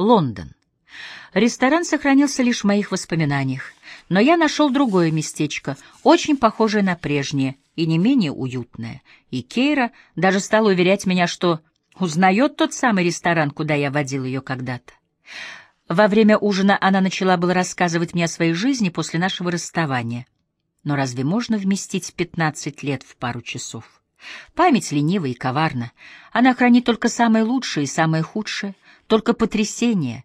Лондон. Ресторан сохранился лишь в моих воспоминаниях, но я нашел другое местечко, очень похожее на прежнее и не менее уютное. И Кейра даже стала уверять меня, что узнает тот самый ресторан, куда я водил ее когда-то. Во время ужина она начала было рассказывать мне о своей жизни после нашего расставания. Но разве можно вместить пятнадцать лет в пару часов? Память ленива и коварна. Она хранит только самое лучшее и самое худшее, только потрясения,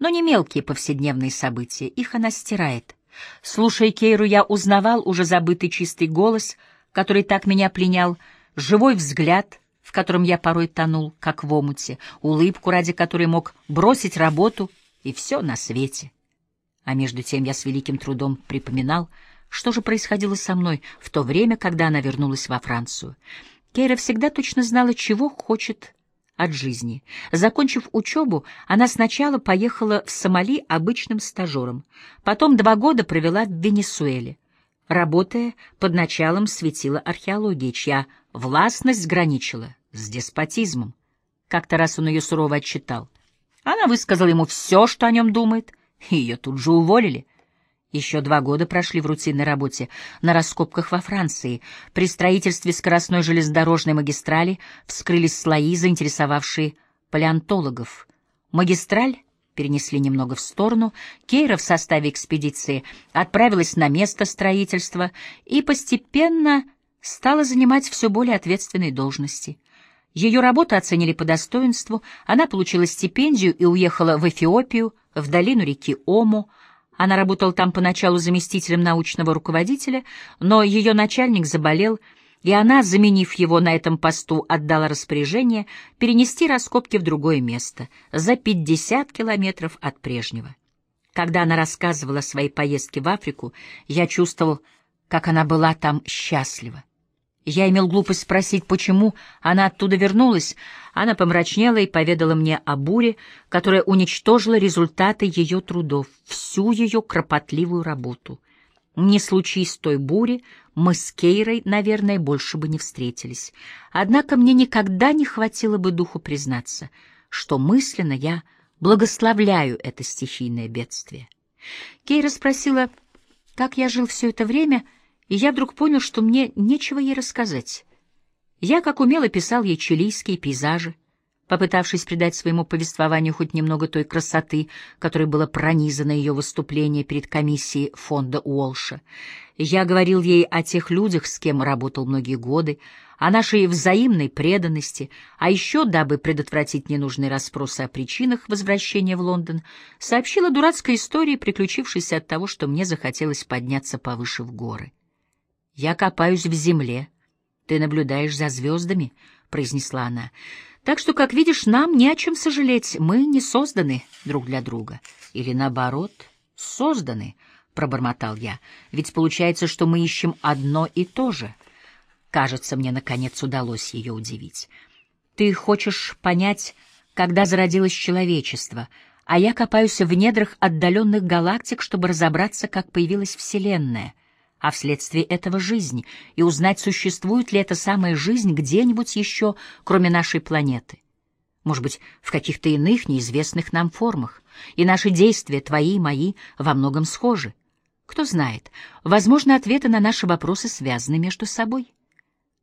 но не мелкие повседневные события, их она стирает. Слушая Кейру, я узнавал уже забытый чистый голос, который так меня пленял, живой взгляд, в котором я порой тонул, как в омуте, улыбку, ради которой мог бросить работу и все на свете. А между тем я с великим трудом припоминал, что же происходило со мной в то время, когда она вернулась во Францию. Кейра всегда точно знала, чего хочет от жизни. Закончив учебу, она сначала поехала в Сомали обычным стажером, потом два года провела в Венесуэле, работая под началом светила археологии, чья властность граничила с деспотизмом. Как-то раз он ее сурово отчитал. Она высказала ему все, что о нем думает, и ее тут же уволили — еще два года прошли в рутинной работе на раскопках во Франции. При строительстве скоростной железнодорожной магистрали вскрылись слои, заинтересовавшие палеонтологов. Магистраль перенесли немного в сторону, Кейра в составе экспедиции отправилась на место строительства и постепенно стала занимать все более ответственные должности. Ее работу оценили по достоинству, она получила стипендию и уехала в Эфиопию, в долину реки Ому, она работала там поначалу заместителем научного руководителя, но ее начальник заболел, и она, заменив его на этом посту, отдала распоряжение перенести раскопки в другое место, за 50 километров от прежнего. Когда она рассказывала о своей поездке в Африку, я чувствовал, как она была там счастлива. Я имел глупость спросить, почему она оттуда вернулась. Она помрачнела и поведала мне о буре, которая уничтожила результаты ее трудов, всю ее кропотливую работу. Не случись той бури, мы с Кейрой, наверное, больше бы не встретились. Однако мне никогда не хватило бы духу признаться, что мысленно я благословляю это стихийное бедствие. Кейра спросила, как я жил все это время — и я вдруг понял, что мне нечего ей рассказать. Я, как умело, писал ей чилийские пейзажи, попытавшись придать своему повествованию хоть немного той красоты, которой было пронизано ее выступление перед комиссией фонда Уолша. Я говорил ей о тех людях, с кем работал многие годы, о нашей взаимной преданности, а еще, дабы предотвратить ненужные расспросы о причинах возвращения в Лондон, сообщила дурацкой истории, приключившейся от того, что мне захотелось подняться повыше в горы. «Я копаюсь в земле. Ты наблюдаешь за звездами», — произнесла она. «Так что, как видишь, нам не о чем сожалеть. Мы не созданы друг для друга. Или, наоборот, созданы», — пробормотал я. «Ведь получается, что мы ищем одно и то же». Кажется, мне, наконец, удалось ее удивить. «Ты хочешь понять, когда зародилось человечество», а я копаюсь в недрах отдаленных галактик, чтобы разобраться, как появилась Вселенная — а вследствие этого жизнь, и узнать, существует ли эта самая жизнь где-нибудь еще, кроме нашей планеты. Может быть, в каких-то иных, неизвестных нам формах. И наши действия, твои и мои, во многом схожи. Кто знает, возможно, ответы на наши вопросы связаны между собой.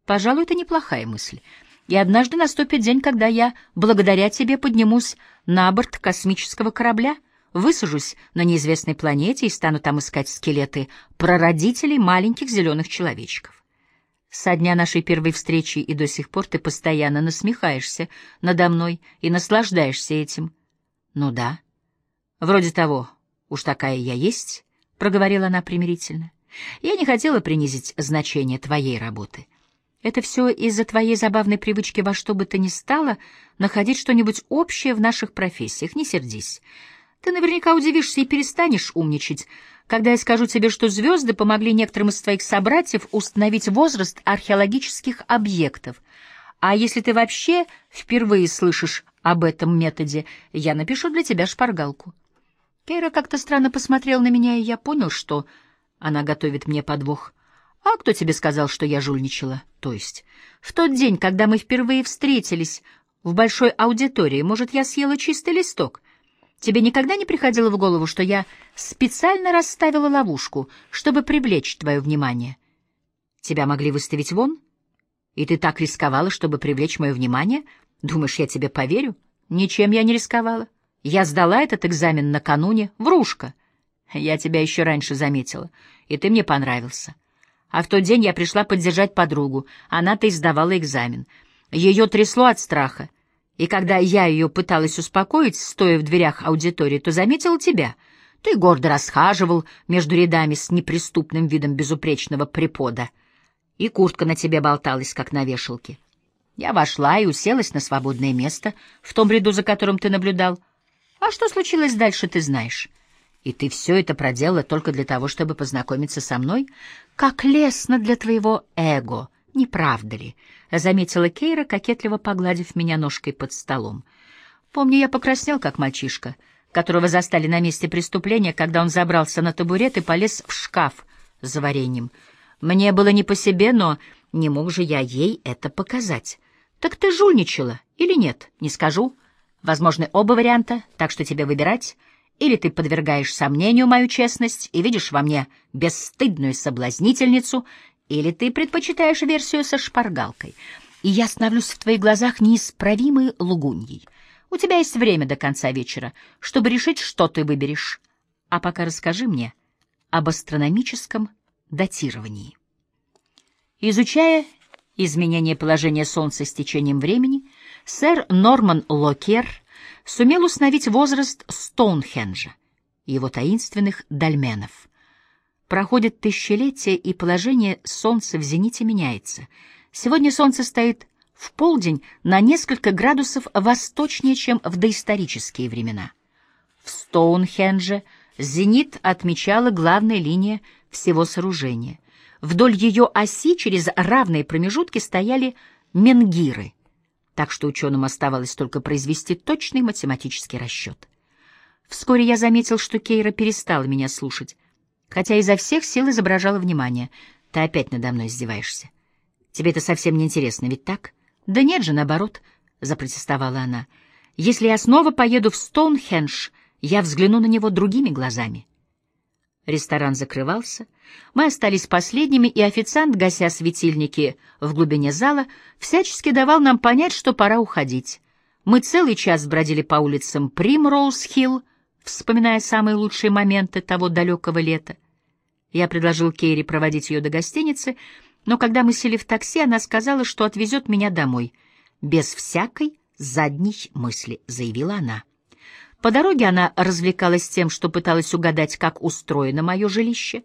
Пожалуй, это неплохая мысль. И однажды наступит день, когда я, благодаря тебе, поднимусь на борт космического корабля — высажусь на неизвестной планете и стану там искать скелеты прародителей маленьких зеленых человечков. Со дня нашей первой встречи и до сих пор ты постоянно насмехаешься надо мной и наслаждаешься этим. Ну да, вроде того, уж такая я есть, — проговорила она примирительно. Я не хотела принизить значение твоей работы. Это все из-за твоей забавной привычки во что бы то ни стало находить что-нибудь общее в наших профессиях. Не сердись. Ты наверняка удивишься и перестанешь умничать, когда я скажу тебе, что звезды помогли некоторым из твоих собратьев установить возраст археологических объектов. А если ты вообще впервые слышишь об этом методе, я напишу для тебя шпаргалку. Кейра как-то странно посмотрел на меня, и я понял, что она готовит мне подвох. А кто тебе сказал, что я жульничала? То есть, в тот день, когда мы впервые встретились в большой аудитории, может, я съела чистый листок — Тебе никогда не приходило в голову, что я специально расставила ловушку, чтобы привлечь твое внимание? Тебя могли выставить вон? И ты так рисковала, чтобы привлечь мое внимание? Думаешь, я тебе поверю? Ничем я не рисковала. Я сдала этот экзамен накануне. Врушка. Я тебя еще раньше заметила, и ты мне понравился. А в тот день я пришла поддержать подругу. Она-то и сдавала экзамен. Ее трясло от страха. И когда я ее пыталась успокоить, стоя в дверях аудитории, то заметила тебя. Ты гордо расхаживал между рядами с неприступным видом безупречного препода. И куртка на тебе болталась, как на вешалке. Я вошла и уселась на свободное место в том ряду, за которым ты наблюдал. А что случилось дальше, ты знаешь. И ты все это проделала только для того, чтобы познакомиться со мной? Как лестно для твоего эго, не правда ли? — заметила Кейра, кокетливо погладив меня ножкой под столом. Помню, я покраснел, как мальчишка, которого застали на месте преступления, когда он забрался на табурет и полез в шкаф за вареньем. Мне было не по себе, но не мог же я ей это показать. Так ты жульничала или нет? Не скажу. Возможны оба варианта, так что тебе выбирать — или ты подвергаешь сомнению мою честность и видишь во мне бесстыдную соблазнительницу, или ты предпочитаешь версию со шпаргалкой, и я становлюсь в твоих глазах неисправимой лугуньей. У тебя есть время до конца вечера, чтобы решить, что ты выберешь. А пока расскажи мне об астрономическом датировании. Изучая изменение положения Солнца с течением времени, сэр Норман Локер — сумел установить возраст Стоунхенджа и его таинственных дольменов. Проходит тысячелетия, и положение Солнца в зените меняется. Сегодня Солнце стоит в полдень на несколько градусов восточнее, чем в доисторические времена. В Стоунхендже зенит отмечала главная линия всего сооружения. Вдоль ее оси через равные промежутки стояли менгиры — так что ученым оставалось только произвести точный математический расчет. Вскоре я заметил, что Кейра перестала меня слушать, хотя изо всех сил изображала внимание. Ты опять надо мной издеваешься. Тебе это совсем не интересно, ведь так? Да нет же, наоборот, — запротестовала она. Если я снова поеду в Стоунхендж, я взгляну на него другими глазами. Ресторан закрывался. Мы остались последними, и официант, гася светильники в глубине зала, всячески давал нам понять, что пора уходить. Мы целый час бродили по улицам Примроуз-Хилл, вспоминая самые лучшие моменты того далекого лета. Я предложил Кейри проводить ее до гостиницы, но когда мы сели в такси, она сказала, что отвезет меня домой. Без всякой задней мысли, заявила она. По дороге она развлекалась тем, что пыталась угадать, как устроено мое жилище.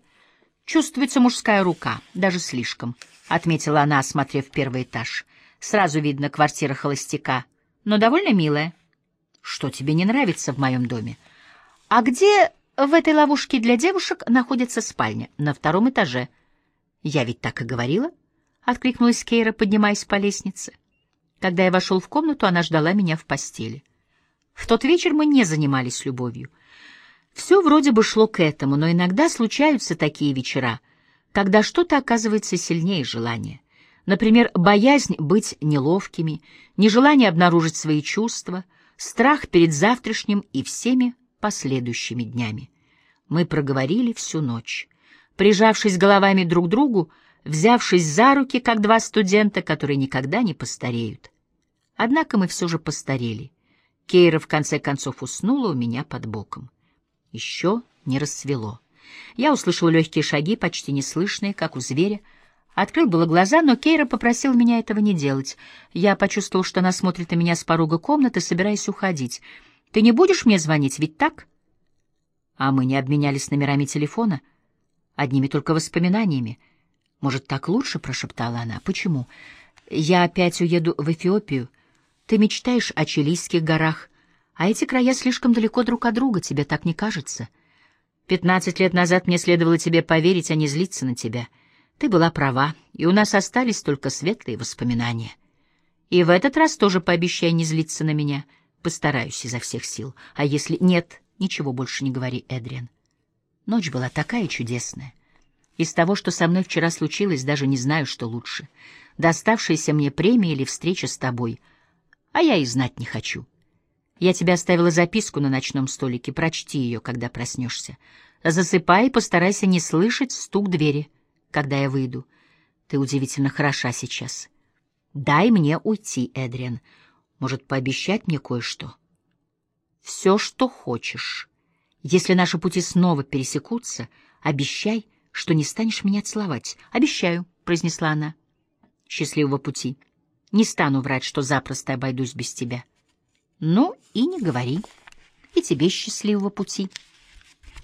«Чувствуется мужская рука, даже слишком», — отметила она, осмотрев первый этаж. «Сразу видно квартира холостяка, но довольно милая. Что тебе не нравится в моем доме? А где в этой ловушке для девушек находится спальня? На втором этаже». «Я ведь так и говорила», — откликнулась Кейра, поднимаясь по лестнице. Когда я вошел в комнату, она ждала меня в постели. В тот вечер мы не занимались любовью. Все вроде бы шло к этому, но иногда случаются такие вечера, когда что-то оказывается сильнее желания. Например, боязнь быть неловкими, нежелание обнаружить свои чувства, страх перед завтрашним и всеми последующими днями. Мы проговорили всю ночь, прижавшись головами друг к другу, взявшись за руки, как два студента, которые никогда не постареют. Однако мы все же постарели. Кейра в конце концов уснула у меня под боком. Еще не рассвело. Я услышал легкие шаги, почти неслышные, как у зверя. Открыл было глаза, но Кейра попросил меня этого не делать. Я почувствовал, что она смотрит на меня с порога комнаты, собираясь уходить. «Ты не будешь мне звонить, ведь так?» А мы не обменялись номерами телефона, одними только воспоминаниями. «Может, так лучше?» — прошептала она. «Почему?» «Я опять уеду в Эфиопию. Ты мечтаешь о Чилийских горах, а эти края слишком далеко друг от друга, тебе так не кажется? Пятнадцать лет назад мне следовало тебе поверить, а не злиться на тебя. Ты была права, и у нас остались только светлые воспоминания. И в этот раз тоже пообещай не злиться на меня. Постараюсь изо всех сил. А если нет, ничего больше не говори, Эдриан. Ночь была такая чудесная. Из того, что со мной вчера случилось, даже не знаю, что лучше. Доставшаяся мне премия или встреча с тобой — а я и знать не хочу. Я тебе оставила записку на ночном столике. Прочти ее, когда проснешься. Засыпай и постарайся не слышать стук двери, когда я выйду. Ты удивительно хороша сейчас. Дай мне уйти, Эдриан. Может, пообещать мне кое-что? Все, что хочешь. Если наши пути снова пересекутся, обещай, что не станешь меня целовать. Обещаю, — произнесла она. Счастливого пути. Не стану врать, что запросто обойдусь без тебя. Ну и не говори. И тебе счастливого пути.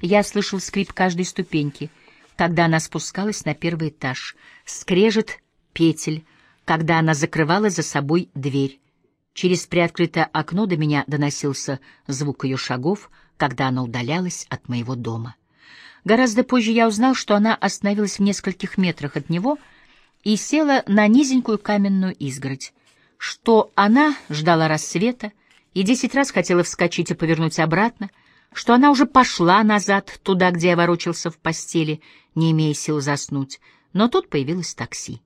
Я слышал скрип каждой ступеньки, когда она спускалась на первый этаж, скрежет петель, когда она закрывала за собой дверь. Через приоткрытое окно до меня доносился звук ее шагов, когда она удалялась от моего дома. Гораздо позже я узнал, что она остановилась в нескольких метрах от него и села на низенькую каменную изгородь, что она ждала рассвета и десять раз хотела вскочить и повернуть обратно — что она уже пошла назад, туда, где я ворочался в постели, не имея сил заснуть, но тут появилось такси.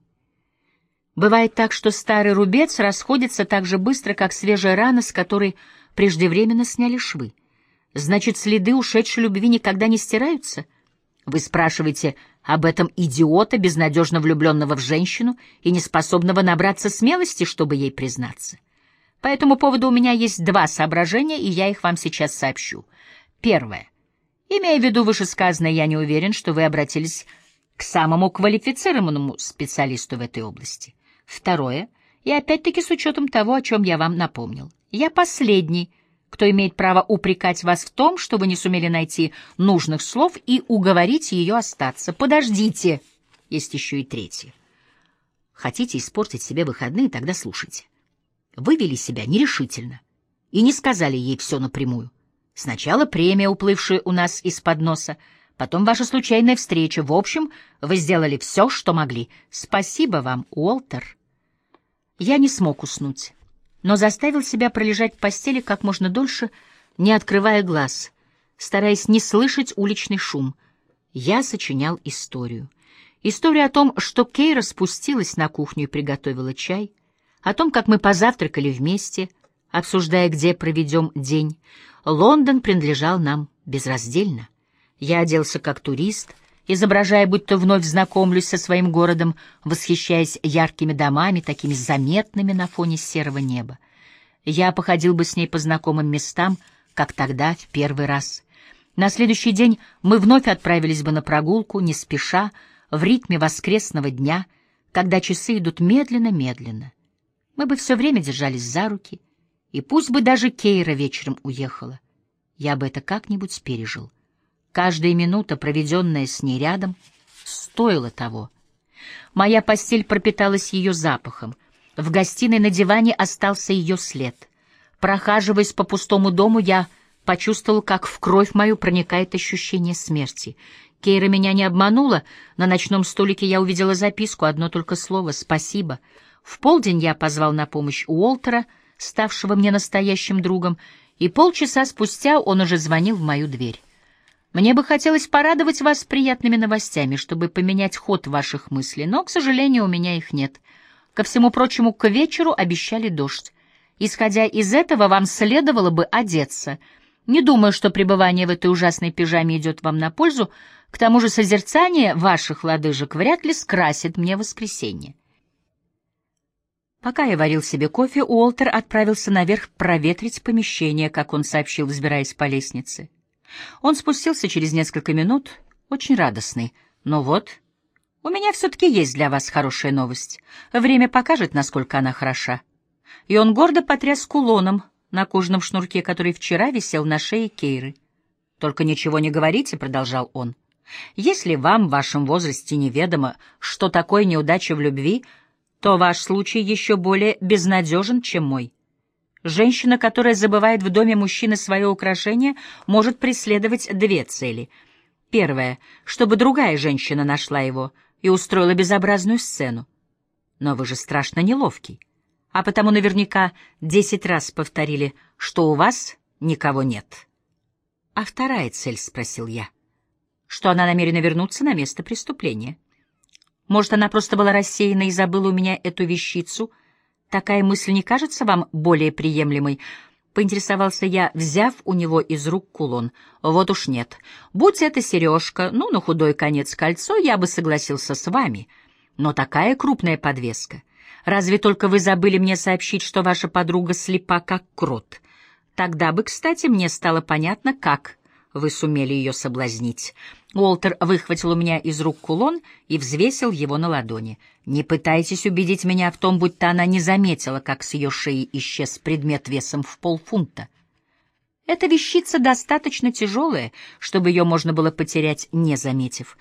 Бывает так, что старый рубец расходится так же быстро, как свежая рана, с которой преждевременно сняли швы. Значит, следы ушедшей любви никогда не стираются? Вы спрашиваете об этом идиота, безнадежно влюбленного в женщину и неспособного набраться смелости, чтобы ей признаться. По этому поводу у меня есть два соображения, и я их вам сейчас сообщу — Первое. Имея в виду вышесказанное, я не уверен, что вы обратились к самому квалифицированному специалисту в этой области. Второе. И опять-таки с учетом того, о чем я вам напомнил. Я последний, кто имеет право упрекать вас в том, что вы не сумели найти нужных слов и уговорить ее остаться. Подождите. Есть еще и третье. Хотите испортить себе выходные, тогда слушайте. Вы вели себя нерешительно и не сказали ей все напрямую. Сначала премия, уплывшая у нас из-под носа, потом ваша случайная встреча. В общем, вы сделали все, что могли. Спасибо вам, Уолтер. Я не смог уснуть, но заставил себя пролежать в постели как можно дольше, не открывая глаз, стараясь не слышать уличный шум. Я сочинял историю. Историю о том, что Кейра спустилась на кухню и приготовила чай, о том, как мы позавтракали вместе, обсуждая, где проведем день, Лондон принадлежал нам безраздельно. Я оделся как турист, изображая, будто вновь знакомлюсь со своим городом, восхищаясь яркими домами, такими заметными на фоне серого неба. Я походил бы с ней по знакомым местам, как тогда, в первый раз. На следующий день мы вновь отправились бы на прогулку, не спеша, в ритме воскресного дня, когда часы идут медленно-медленно. Мы бы все время держались за руки — и пусть бы даже Кейра вечером уехала, я бы это как-нибудь пережил. Каждая минута, проведенная с ней рядом, стоила того. Моя постель пропиталась ее запахом. В гостиной на диване остался ее след. Прохаживаясь по пустому дому, я почувствовал, как в кровь мою проникает ощущение смерти. Кейра меня не обманула. На ночном столике я увидела записку, одно только слово «спасибо». В полдень я позвал на помощь Уолтера — ставшего мне настоящим другом, и полчаса спустя он уже звонил в мою дверь. Мне бы хотелось порадовать вас приятными новостями, чтобы поменять ход ваших мыслей, но, к сожалению, у меня их нет. Ко всему прочему, к вечеру обещали дождь. Исходя из этого, вам следовало бы одеться. Не думаю, что пребывание в этой ужасной пижаме идет вам на пользу, к тому же созерцание ваших лодыжек вряд ли скрасит мне воскресенье. Пока я варил себе кофе, Уолтер отправился наверх проветрить помещение, как он сообщил, взбираясь по лестнице. Он спустился через несколько минут, очень радостный. Но вот, у меня все-таки есть для вас хорошая новость. Время покажет, насколько она хороша. И он гордо потряс кулоном на кожаном шнурке, который вчера висел на шее Кейры. «Только ничего не говорите», — продолжал он. «Если вам в вашем возрасте неведомо, что такое неудача в любви, — то ваш случай еще более безнадежен, чем мой. Женщина, которая забывает в доме мужчины свое украшение, может преследовать две цели. Первая — чтобы другая женщина нашла его и устроила безобразную сцену. Но вы же страшно неловкий, а потому наверняка десять раз повторили, что у вас никого нет. — А вторая цель, — спросил я, — что она намерена вернуться на место преступления. — может, она просто была рассеяна и забыла у меня эту вещицу? Такая мысль не кажется вам более приемлемой? поинтересовался я, взяв у него из рук кулон. Вот уж нет. Будь это сережка, ну, на худой конец кольцо, я бы согласился с вами. Но такая крупная подвеска. Разве только вы забыли мне сообщить, что ваша подруга слепа, как крот. Тогда бы, кстати, мне стало понятно, как вы сумели ее соблазнить. Уолтер выхватил у меня из рук кулон и взвесил его на ладони. Не пытайтесь убедить меня в том, будто она не заметила, как с ее шеи исчез предмет весом в полфунта. Эта вещица достаточно тяжелая, чтобы ее можно было потерять, не заметив.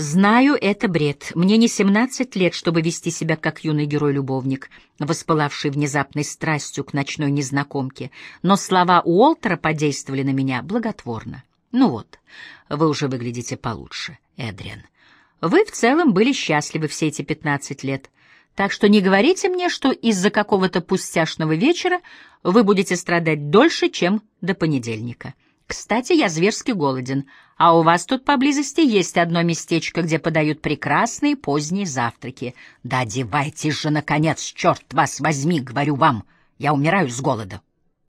Знаю, это бред. Мне не семнадцать лет, чтобы вести себя как юный герой-любовник, воспылавший внезапной страстью к ночной незнакомке, но слова Уолтера подействовали на меня благотворно. Ну вот, вы уже выглядите получше, Эдриан. Вы в целом были счастливы все эти пятнадцать лет, так что не говорите мне, что из-за какого-то пустяшного вечера вы будете страдать дольше, чем до понедельника. Кстати, я зверски голоден, а у вас тут поблизости есть одно местечко, где подают прекрасные поздние завтраки. Да одевайтесь же, наконец, черт вас возьми, говорю вам, я умираю с голода.